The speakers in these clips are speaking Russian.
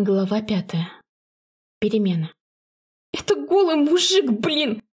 Глава пятая. Перемена. «Это голый мужик, блин!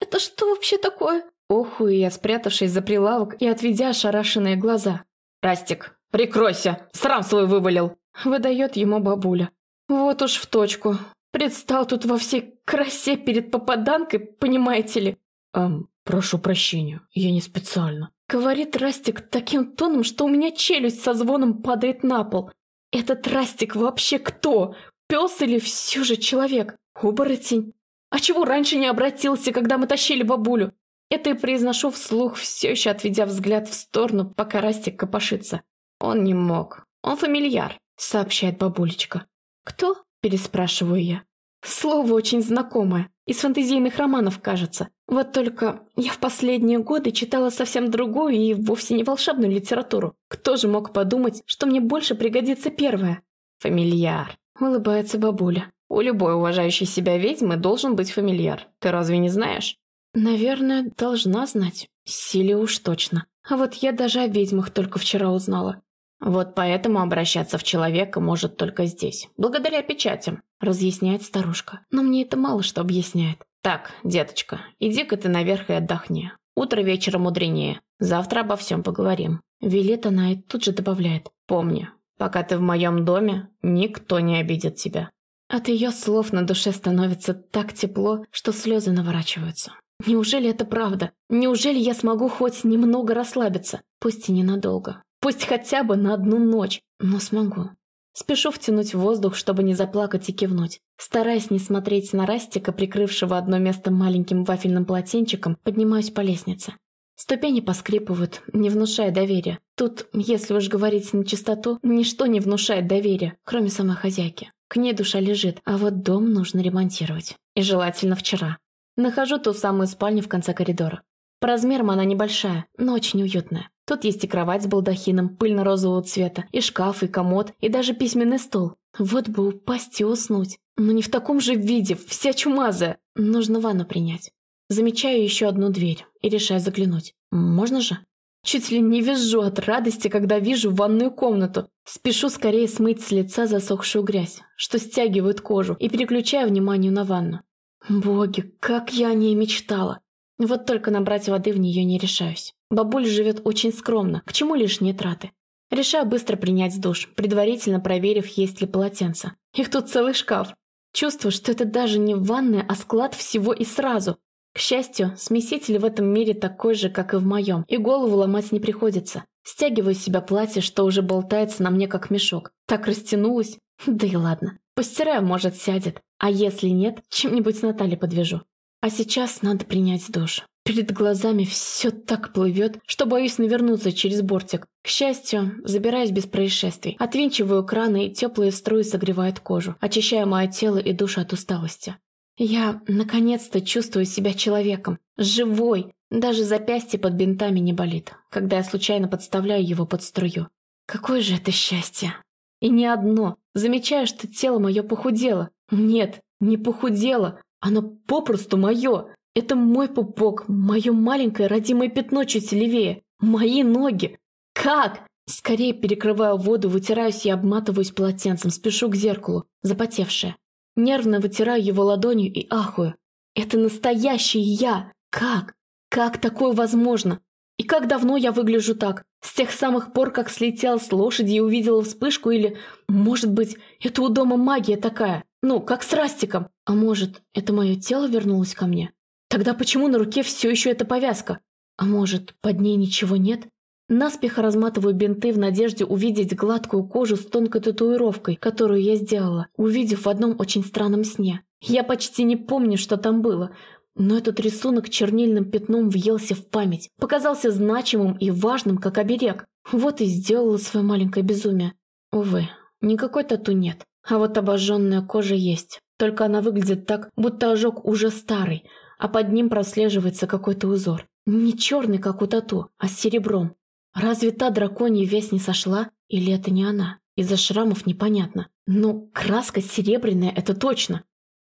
Это что вообще такое?» Охую я, спрятавшись за прилавок и отведя ошарашенные глаза. «Растик, прикройся! Срам свой вывалил!» Выдает ему бабуля. Вот уж в точку. Предстал тут во всей красе перед попаданкой, понимаете ли? «Эм, прошу прощения, я не специально». Говорит Растик таким тоном, что у меня челюсть со звоном падает на пол. Этот Растик вообще кто? Пес или все же человек? Оборотень? А чего раньше не обратился, когда мы тащили бабулю? Это и произношу вслух, все еще отведя взгляд в сторону, пока Растик копошится. Он не мог. Он фамильяр, сообщает бабулечка. Кто? Переспрашиваю я. Слово очень знакомое. Из фэнтезийных романов, кажется. Вот только я в последние годы читала совсем другую и вовсе не волшебную литературу. Кто же мог подумать, что мне больше пригодится первое? Фамильяр. Улыбается бабуля. У любой уважающей себя ведьмы должен быть фамильяр. Ты разве не знаешь? Наверное, должна знать. Силе уж точно. А вот я даже о ведьмах только вчера узнала. Вот поэтому обращаться в человека может только здесь, благодаря печатям, разъясняет старушка. Но мне это мало что объясняет. Так, деточка, иди-ка ты наверх и отдохни. Утро вечера мудренее. Завтра обо всем поговорим. Велит она и тут же добавляет. Помни, пока ты в моем доме, никто не обидит тебя. От ее слов на душе становится так тепло, что слезы наворачиваются. Неужели это правда? Неужели я смогу хоть немного расслабиться? Пусть и ненадолго. Пусть хотя бы на одну ночь, но смогу. Спешу втянуть воздух, чтобы не заплакать и кивнуть. Стараясь не смотреть на Растика, прикрывшего одно место маленьким вафельным полотенчиком, поднимаюсь по лестнице. Ступени поскрипывают, не внушая доверия. Тут, если уж говорить на чистоту, ничто не внушает доверия, кроме самой хозяйки. К ней душа лежит, а вот дом нужно ремонтировать. И желательно вчера. Нахожу ту самую спальню в конце коридора. По размерам она небольшая, но очень уютная. Тут есть и кровать с балдахином пыльно-розового цвета, и шкаф, и комод, и даже письменный стол. Вот бы упасть и уснуть. Но не в таком же виде, вся чумазая. Нужно ванну принять. Замечаю еще одну дверь и решаю заглянуть. Можно же? Чуть ли не визжу от радости, когда вижу ванную комнату. Спешу скорее смыть с лица засохшую грязь, что стягивает кожу, и переключаю внимание на ванну. Боги, как я о ней мечтала. Вот только набрать воды в нее не решаюсь. Бабуль живет очень скромно, к чему лишние траты. Решаю быстро принять душ, предварительно проверив, есть ли полотенца. Их тут целый шкаф. Чувствую, что это даже не ванная, а склад всего и сразу. К счастью, смеситель в этом мире такой же, как и в моем, и голову ломать не приходится. Стягиваю с себя платье, что уже болтается на мне как мешок. Так растянулась. Да и ладно. Постираю, может, сядет. А если нет, чем-нибудь Наталье подвяжу. А сейчас надо принять душ. Перед глазами все так плывет, что боюсь навернуться через бортик. К счастью, забираюсь без происшествий. Отвинчиваю краны, и теплые струи согревают кожу, очищая мое тело и душу от усталости. Я, наконец-то, чувствую себя человеком. Живой. Даже запястье под бинтами не болит, когда я случайно подставляю его под струю. Какое же это счастье! И не одно. Замечаю, что тело мое похудело. Нет, не похудело. Оно попросту мое. Это мой пупок, мое маленькое родимое пятно чуть левее, мои ноги. Как? Скорее перекрываю воду, вытираюсь и обматываюсь полотенцем, спешу к зеркалу, запотевшая. Нервно вытираю его ладонью и ахую. Это настоящий я! Как? Как такое возможно? И как давно я выгляжу так? С тех самых пор, как слетел с лошади и увидела вспышку, или, может быть, это у дома магия такая? Ну, как с Растиком. А может, это мое тело вернулось ко мне? Тогда почему на руке все еще эта повязка? А может, под ней ничего нет? Наспех разматываю бинты в надежде увидеть гладкую кожу с тонкой татуировкой, которую я сделала, увидев в одном очень странном сне. Я почти не помню, что там было, но этот рисунок чернильным пятном въелся в память, показался значимым и важным, как оберег. Вот и сделала свое маленькое безумие. Увы, никакой тату нет, а вот обожженная кожа есть. Только она выглядит так, будто ожог уже старый, а под ним прослеживается какой-то узор. Не черный, как у тату, а с серебром. Разве та драконья весь не сошла, или это не она? Из-за шрамов непонятно. Но краска серебряная, это точно.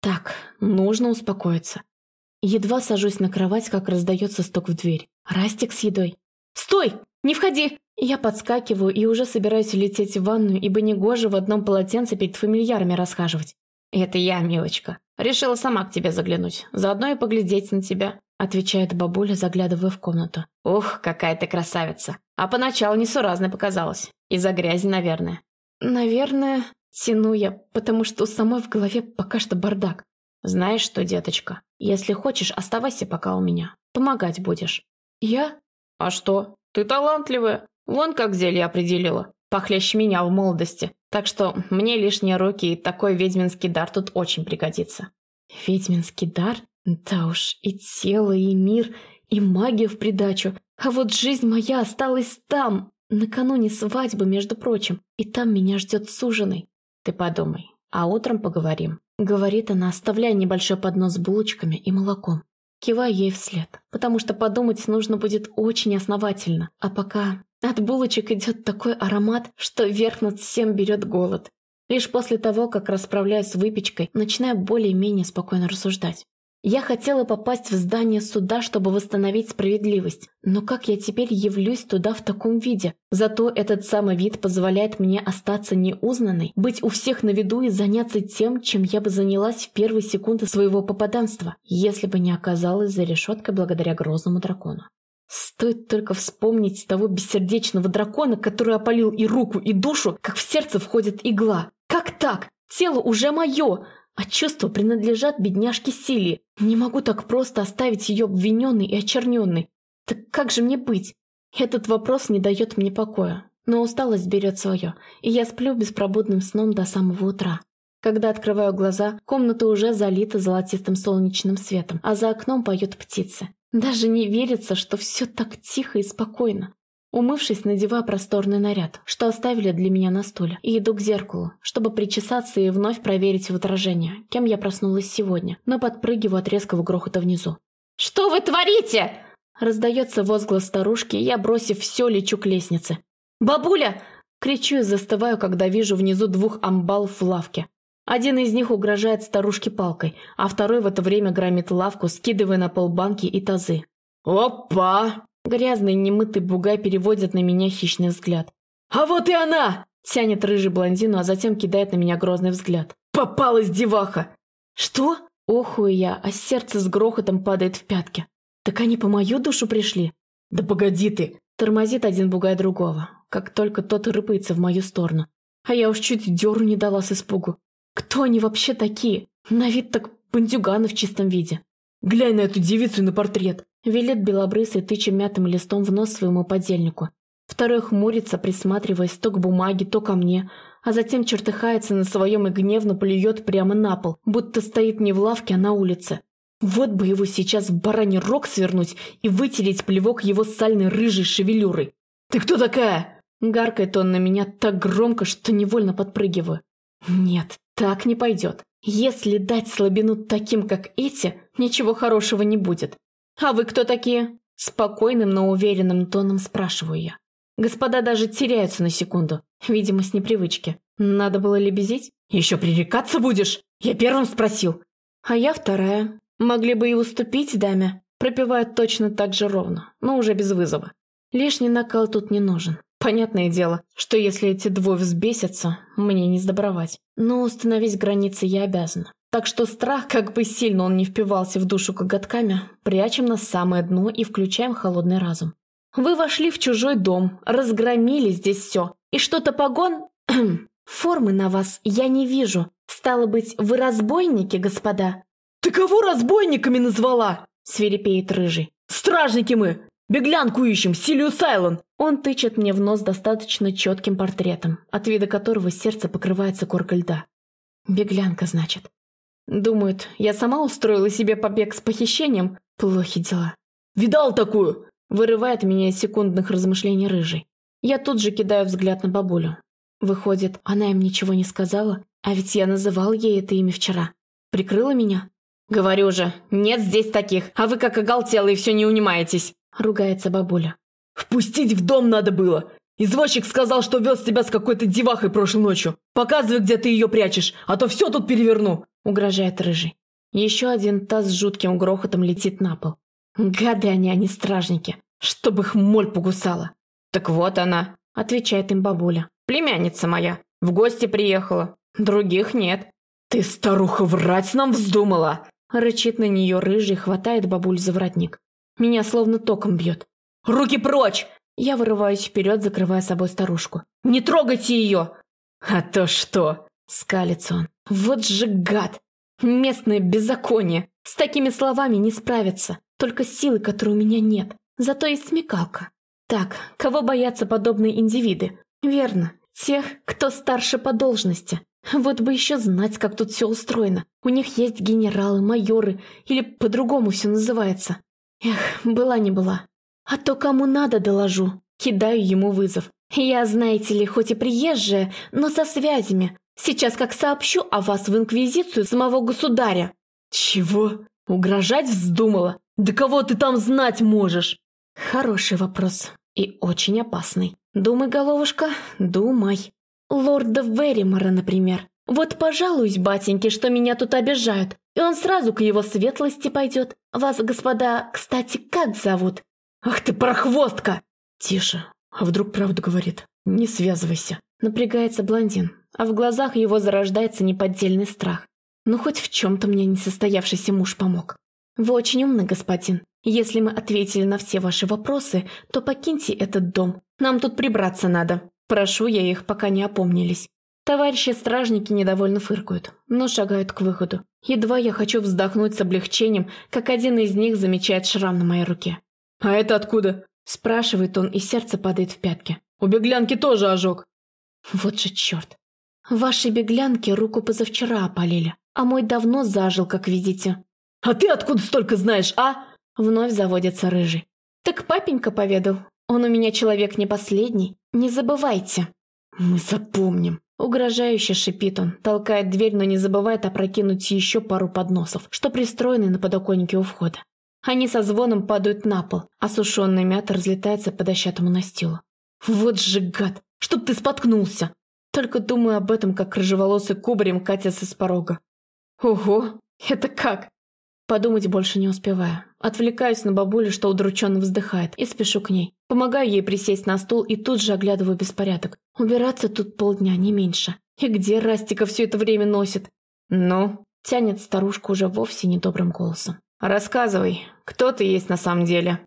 Так, нужно успокоиться. Едва сажусь на кровать, как раздается стук в дверь. Растик с едой. «Стой! Не входи! Я подскакиваю и уже собираюсь лететь в ванную, ибо негоже в одном полотенце перед фамильярами расхаживать. «Это я, милочка. Решила сама к тебе заглянуть. Заодно и поглядеть на тебя», — отвечает бабуля, заглядывая в комнату. «Ух, какая ты красавица. А поначалу несуразной показалась. Из-за грязи, наверное». «Наверное...» — тяну я, потому что у самой в голове пока что бардак. «Знаешь что, деточка, если хочешь, оставайся пока у меня. Помогать будешь». «Я?» «А что? Ты талантливая. Вон как зелье определила. Похлеще меня в молодости. Так что мне лишние руки и такой ведьминский дар тут очень пригодится. Ведьминский дар? Да уж, и тело, и мир, и магия в придачу. А вот жизнь моя осталась там, накануне свадьбы, между прочим. И там меня ждет суженый. Ты подумай, а утром поговорим. Говорит она, оставляя небольшой поднос с булочками и молоком. Киваю ей вслед, потому что подумать нужно будет очень основательно. А пока от булочек идет такой аромат, что верх над всем берет голод. Лишь после того, как расправляюсь с выпечкой, начинаю более-менее спокойно рассуждать. Я хотела попасть в здание суда, чтобы восстановить справедливость, но как я теперь явлюсь туда в таком виде? Зато этот самый вид позволяет мне остаться неузнанной, быть у всех на виду и заняться тем, чем я бы занялась в первые секунды своего попаданства, если бы не оказалась за решеткой благодаря грозному дракону. Стоит только вспомнить того бессердечного дракона, который опалил и руку, и душу, как в сердце входит игла. Как так? Тело уже мое, а чувства принадлежат бедняжке Силии. Не могу так просто оставить ее обвиненной и очерненной. Так как же мне быть? Этот вопрос не дает мне покоя. Но усталость берет свое, и я сплю беспробудным сном до самого утра. Когда открываю глаза, комната уже залита золотистым солнечным светом, а за окном поют птицы. Даже не верится, что все так тихо и спокойно. Умывшись, надеваю просторный наряд, что оставили для меня на стуле, и иду к зеркалу, чтобы причесаться и вновь проверить в отражение, кем я проснулась сегодня, но подпрыгиваю от резкого грохота внизу. «Что вы творите?» Раздается возглас старушки, и я, бросив все, лечу к лестнице. «Бабуля!» Кричу и застываю, когда вижу внизу двух амбалов в лавке. Один из них угрожает старушке палкой, а второй в это время громит лавку, скидывая на пол банки и тазы. «Опа!» Грязный немытый бугай переводит на меня хищный взгляд. «А вот и она!» Тянет рыжий блондину, а затем кидает на меня грозный взгляд. «Попалась деваха!» «Что?» Охую я, а сердце с грохотом падает в пятки. «Так они по мою душу пришли?» «Да погоди ты!» Тормозит один бугай другого, как только тот рыпается в мою сторону. А я уж чуть дёру не дала с испугу. Кто они вообще такие? На вид так бандюганы в чистом виде. «Глянь на эту девицу и на портрет!» Велит белобрысый, тыча мятым листом в нос своему подельнику. Второй хмурится, присматриваясь то к бумаге, то ко мне, а затем чертыхается на своем и гневно плюет прямо на пол, будто стоит не в лавке, а на улице. Вот бы его сейчас в бараний рог свернуть и вытереть плевок его сальной рыжей шевелюрой. «Ты кто такая?» Гаркает он на меня так громко, что невольно подпрыгиваю. «Нет, так не пойдет. Если дать слабину таким, как эти, ничего хорошего не будет. «А вы кто такие?» Спокойным, но уверенным тоном спрашиваю я. Господа даже теряются на секунду, видимо, с непривычки. Надо было лебезить? «Еще пререкаться будешь?» Я первым спросил. А я вторая. Могли бы и уступить даме. Пропивают точно так же ровно, но уже без вызова. Лишний накал тут не нужен. Понятное дело, что если эти двое взбесятся, мне не сдобровать. Но установить границы я обязана. Так что страх, как бы сильно он не впивался в душу коготками, прячем на самое дно и включаем холодный разум. Вы вошли в чужой дом, разгромили здесь все. И что-то погон... Формы на вас я не вижу. Стало быть, вы разбойники, господа? Ты кого разбойниками назвала? Свирепеет рыжий. Стражники мы! Беглянку ищем, Силию Сайлон! Он тычет мне в нос достаточно четким портретом, от вида которого сердце покрывается коркой льда. Беглянка, значит. Думают, я сама устроила себе побег с похищением? Плохи дела. «Видал такую?» Вырывает меня из секундных размышлений рыжий. Я тут же кидаю взгляд на бабулю. Выходит, она им ничего не сказала? А ведь я называл ей это имя вчера. Прикрыла меня? Говорю же, нет здесь таких, а вы как оголтелые все не унимаетесь. Ругается бабуля. Впустить в дом надо было. Извозчик сказал, что вез тебя с какой-то девахой прошлой ночью. Показывай, где ты ее прячешь, а то все тут переверну угрожает рыжий. Еще один таз с жутким грохотом летит на пол. Гады они, не стражники. Чтобы их моль покусала. «Так вот она», – отвечает им бабуля. «Племянница моя. В гости приехала. Других нет». «Ты, старуха, врать нам вздумала!» Рычит на нее рыжий, хватает бабуль за воротник. Меня словно током бьет. «Руки прочь!» Я вырываюсь вперед, закрывая собой старушку. «Не трогайте ее!» «А то что?» Скалится он. «Вот же гад! Местное беззаконие! С такими словами не справиться. Только силы, которой у меня нет. Зато есть смекалка. Так, кого боятся подобные индивиды? Верно, тех, кто старше по должности. Вот бы еще знать, как тут все устроено. У них есть генералы, майоры, или по-другому все называется. Эх, была не была. А то кому надо доложу. Кидаю ему вызов. Я, знаете ли, хоть и приезжая, но со связями. Сейчас как сообщу о вас в инквизицию самого государя. Чего? Угрожать вздумала? Да кого ты там знать можешь? Хороший вопрос. И очень опасный. Думай, головушка, думай. Лорда Веримора, например. Вот пожалуюсь батеньке, что меня тут обижают, и он сразу к его светлости пойдет. Вас, господа, кстати, как зовут? Ах ты, прохвостка! Тише. А вдруг правду говорит? Не связывайся. Напрягается блондин, а в глазах его зарождается неподдельный страх. Ну, хоть в чем-то мне несостоявшийся муж помог. Вы очень умный, господин. Если мы ответили на все ваши вопросы, то покиньте этот дом. Нам тут прибраться надо. Прошу я их, пока не опомнились. Товарищи-стражники недовольно фыркают, но шагают к выходу. Едва я хочу вздохнуть с облегчением, как один из них замечает шрам на моей руке. «А это откуда?» – спрашивает он, и сердце падает в пятки. «У беглянки тоже ожог». Вот же черт. Ваши беглянки руку позавчера опалили, а мой давно зажил, как видите. «А ты откуда столько знаешь, а?» Вновь заводится рыжий. «Так папенька поведал. Он у меня человек не последний. Не забывайте». «Мы запомним». Угрожающе шипит он, толкает дверь, но не забывает опрокинуть еще пару подносов, что пристроены на подоконнике у входа. Они со звоном падают на пол, а сушеная мята разлетается по дощатому настилу. «Вот же гад! Чтоб ты споткнулся!» Только думаю об этом, как рыжеволосый кубарем катится с порога. «Ого! Это как?» Подумать больше не успеваю. Отвлекаюсь на бабулю, что удрученно вздыхает, и спешу к ней. Помогаю ей присесть на стул и тут же оглядываю беспорядок. Убираться тут полдня, не меньше. И где Растика все это время носит? Ну, тянет старушка уже вовсе недобрым голосом. Рассказывай, кто ты есть на самом деле?